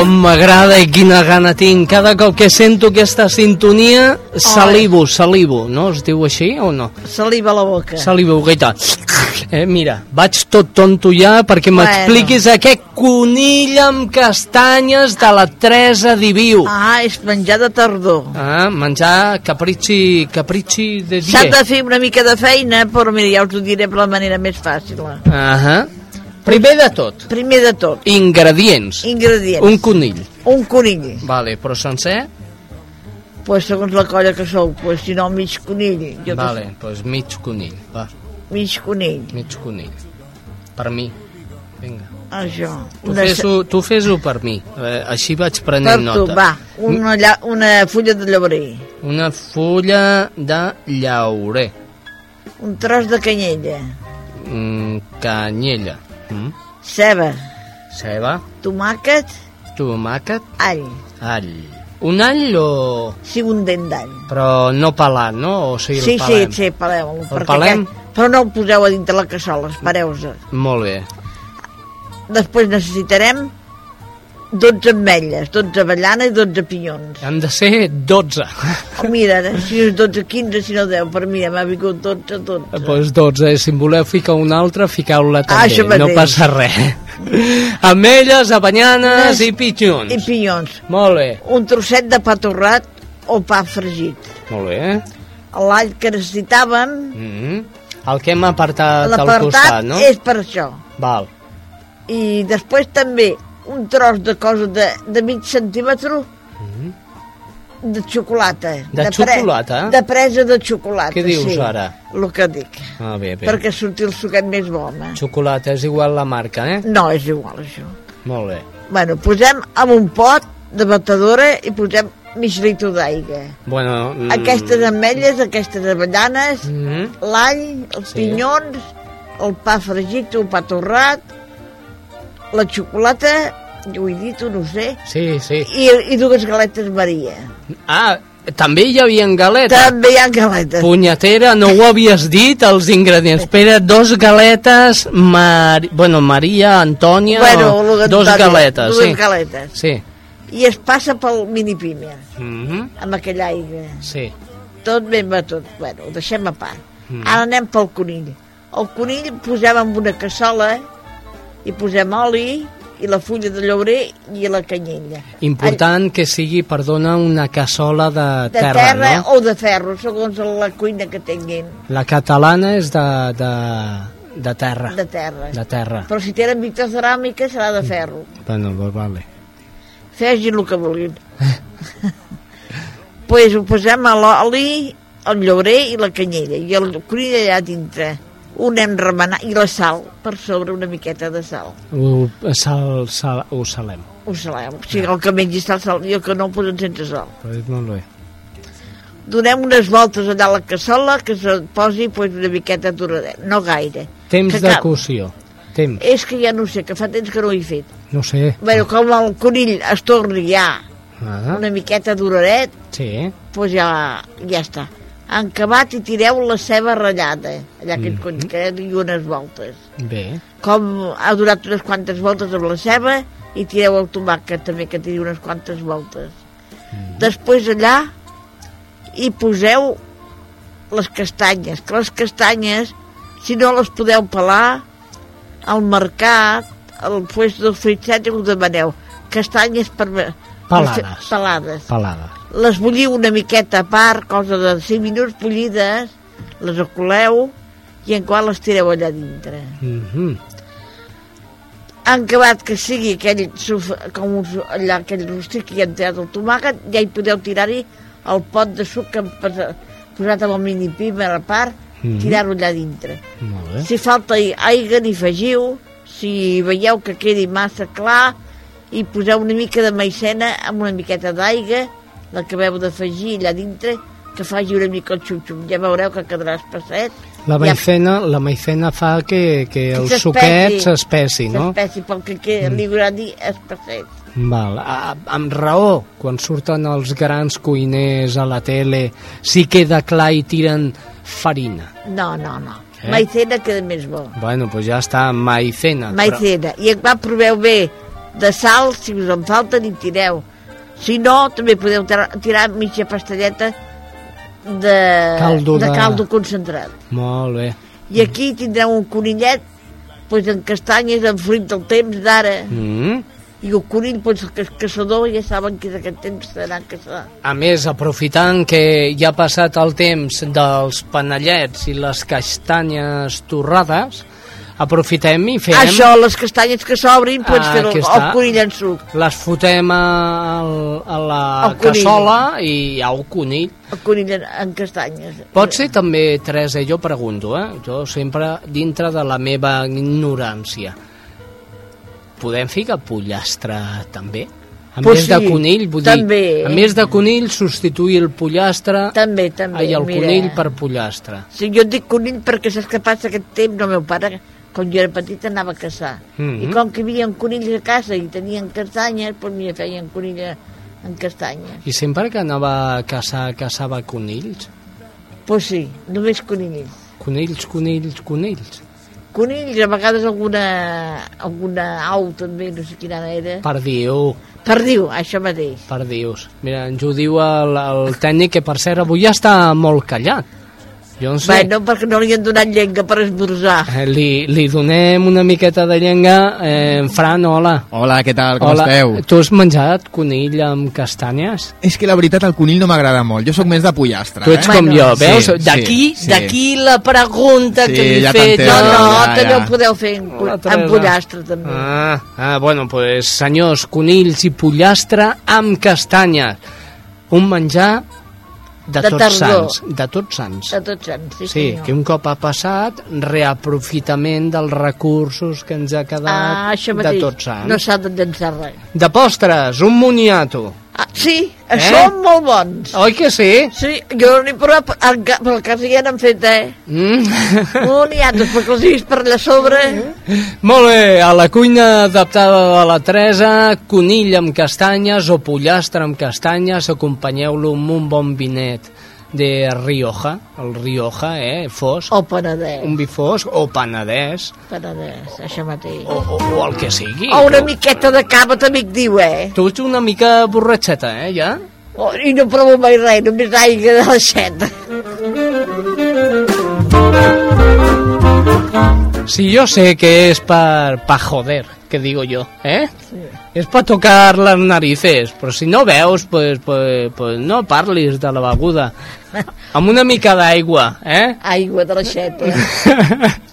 com m'agrada i quina gana tinc. Cada cop que sento aquesta sintonia, salivo, salivo, no? Es diu així o no? Saliva la boca. Salivo, gaita. Eh, mira, vaig tot tonto ja perquè Bueno. m'expliquis aquest conill amb castanyes de la Teresa Diviu. Ah, és menjar de tardor. Ah, menjar capricci, capricci de S'ha dia. de fer una mica de feina, però mira, ja us ho diré per la manera més fàcil. Ahà. Primer de tot, Primer de tot, ingredients. ingredients. Un conill. Un conill. Vale, però sencer? Pues segons la colla que sou, pues si no, mig conill. Jo Vale, doncs mig conill. Va, mig conill. mig conill. Per mi. Vinga. Això. Tu fes-ho tu fes per mi. Eh, així vaig per prenent tu, nota. va, una, lla, una fulla de llaurer, Una fulla de llaurer. un tros de canyella, Mm, canyella. Mm. ceba, Ceba. tomàquet, Tomàquet. all, All. Un all o... sí, un dent d'all. Però no pelat, no? O sigui, Sí, sí, sí, peleu-lo. El pelem? aquest- Però no el poseu a dintre la cassola, espereu-se. Molt bé. Després necessitarem 12 ametlles, 12 avellanes i 12 pinyons. Han de ser 12. Oh, mira, si és 12, 15, si no 10, per mi ja m'ha vingut 12, 12. Doncs pues 12. Si en voleu ficar una altra, fiqueu-la Ah, també. no mateix. passa res. Ametlles, abanyanes Nes- i pitjons. I pinyons. Molt bé. Un trosset de pa torrat o pa fregit. Molt bé. L'all que necessitàvem, Mm -hmm. El que hem apartat al l'apartat costat, no? és per això. Val. I després també un tros de cosa de, de mig centímetre de xocolata. Mm-hmm. De xocolata? de presa de xocolata, Què dius sí, ara? El que dic. Ah, bé, bé. Perquè surti el suquet més bo, home. Xocolata és igual la marca, eh? No, és igual, això. Molt bé. Bueno, posem en un pot de batedora i posem mig litre d'aigua. Bueno, mm, Aquestes ametlles, aquestes avellanes, Mm l'all, els Sí. pinyons, el pa fregit, el pa torrat, la xocolata, jo ho he dit, ho no sé, Sí, sí. i, i dues galetes Maria. Ah, també hi havia galetes. També hi ha galetes. Punyetera, no ho havies dit, els ingredients. Espera, dos galetes, Mar... bueno, Maria, Antònia, bueno, lo dos d'Antònia, galetes, dues sí. galetes. Sí. I es passa pel minipímer, Mm -hmm. amb aquella aigua. Sí. Tot ben batut. Bueno, ho deixem a part. Mm. Ara anem pel conill. El conill posem en una cassola i posem oli i la fulla de llaurer i la canyella. Important que sigui, perdona, una cassola de, De terra, terra, no? o de ferro, segons la cuina que tinguin, La catalana és de, de, de terra. de terra. De terra. Però si tenen vitroceràmica serà de ferro. Bueno, pues vale. Fegin el que vulguin. pues ho posem a l'oli, el llaurer i la canyella, i el conill allà dintre. Ho anem remenant, i la sal, per sobre una miqueta de sal. Ho, sal, sal, ho salem. Ho saleu. O sigui, el que mengi està sal, i el que no ho posen sense sal. Pues molt bé. Donem unes voltes allà a la cassola que se posi pues, una miqueta d'oradet, no gaire. Temps Que de cap- cocció. Temps. És que ja no sé, que fa temps que no ho he fet. No sé. Bueno, com el conill es torni ja Ah, una miqueta d'oradet, sí. doncs ja, ja està. Han acabat i tireu la ceba ratllada, allà que, mm. que digui unes voltes. Bé. Com ha durat unes quantes voltes amb la ceba i tireu el tomàquet també que tiri unes quantes voltes. Mhm. Després allà hi poseu les castanyes, que les castanyes, si no les podeu pelar, al mercat, al puesto del fritxat, ho demaneu. Castanyes per... per Pelades. Pelades Palada. Les bulliu una miqueta a part, cosa de 5 minuts bullides, les acoleu i en qual les tireu allà dintre. Mm -hmm. Han acabat que sigui aquell, com un, allà, aquell rostit que hi ha entrat el tomàquet, ja hi podeu tirar-hi el pot de suc que hem posa- posat amb el mini pimer a part, Mhm. tirar-ho allà dintre. Molt bé. Si falta aigua, n'hi afegiu, si veieu que quedi massa clar, i poseu una mica de maicena amb una miqueta d'aigua, l'acabeu d'afegir allà dintre, que faci una mica el xup-xup. Ja veureu que quedarà espesset. La Ja- maicena, la maicena fa que, que el suquet s'espessi, no? S'espessi pel que, que li agradi espesset. Val. A, amb raó, quan surten els grans cuiners a la tele, sí queda clar i tiren farina. No, no, no. Eh? Maicena queda més bo. Bueno, doncs ja està, maicena. Maicena. I va proveu bé de sal, si us en falten, i tireu. Si no, també podeu tirar, mitja pastelleta de Caldo de de- caldo concentrat. Molt bé. I aquí tindreu un conillet pues, en castanyes, en fruit del temps d'ara. Mm. I el conill, pues, és caçador, ja saben que d'aquest temps s'anà a caçar. A més, aprofitant que ja ha passat el temps dels panellets i les castanyes torrades, aprofitem i fem... Això, les castanyes que s'obrin, pots Ah, fer el, el conill en suc. Les fotem a, a la El conill. cassola i hi ha el conill. El conill en, en castanyes. Pot ser també, Teresa, jo pregunto, eh? jo sempre dintre de la meva ignorància, podem ficar pollastre també? A Pues més de sí, conill, vull també. dir, a més de conill, substituir el pollastre També, també. i el mira. conill per pollastre. Sí, jo et dic conill perquè saps què passa aquest temps? No, meu pare, quan jo era petit, anava a caçar. Mhm. I com que hi havia conills a casa i tenien castanyes, doncs mira, feien conill en castanyes. I sempre que anava a caçar, caçava conills? Doncs pues sí, només conills. Conills, conills, conills. Conills, a vegades alguna, alguna au també, no sé quina era. Per Déu, Perdiu, això mateix. per Dius. Mira, ens ho diu el, el tècnic, que per cert avui ja està molt callat. Jo no sé. Bueno, perquè no li han donat llengua per esmorzar. Eh, Li, li donem una miqueta de llenga. Eh, Fran, hola. Hola, què tal? Com hola. esteu? Tu has menjat conill amb castanyes? És que la veritat el conill no m'agrada molt. Jo sóc més de pollastre, Tu ets eh? com Bueno, jo, veus? sí, D'aquí sí. d'aquí la pregunta Sí, que li he ja fet. t'entenc. No, Ja, no, ja, també ho podeu fer en Teresa. pollastre, també. Ah, ah, bueno, pues, senyors, conills i pollastre amb castanyes. Un menjar de, De tots tardor. sants. De tots sants. De tots sants, sí, Sí, senyor. que un cop ha passat, reaprofitament dels recursos que ens ha quedat Ah, això de mateix. tots sants. No s'ha de llançar res. De postres, un moniato. Sí, Eh? eh? molt bons. Oi que sí? Sí, jo n'he provat, ca- per casa ja n'han fet, eh? Mm. Moniatos, perquè els he vist per allà sobre. Molt bé, a la cuina adaptada de la Teresa, conill amb castanyes o pollastre amb castanyes, acompanyeu-lo amb un bon vinet de Rioja, el Rioja, eh, fosc, O Penedès, un vi fosc, o Penedès, Penedès, això mateix. o, o, o el que sigui. O una miqueta de cava també et diu, eh? Tu ets una mica borratxeta, eh, ja? Oh, I no provo mai res, només aigua de l'aixeta. Si yo sé que es para pa joder, que digo yo, ¿eh? Es para tocar las narices, però si no veus, pues, pues, pues no parlis de la beguda. Amb una mica d'aigua, eh? Aigua de l'aixeta.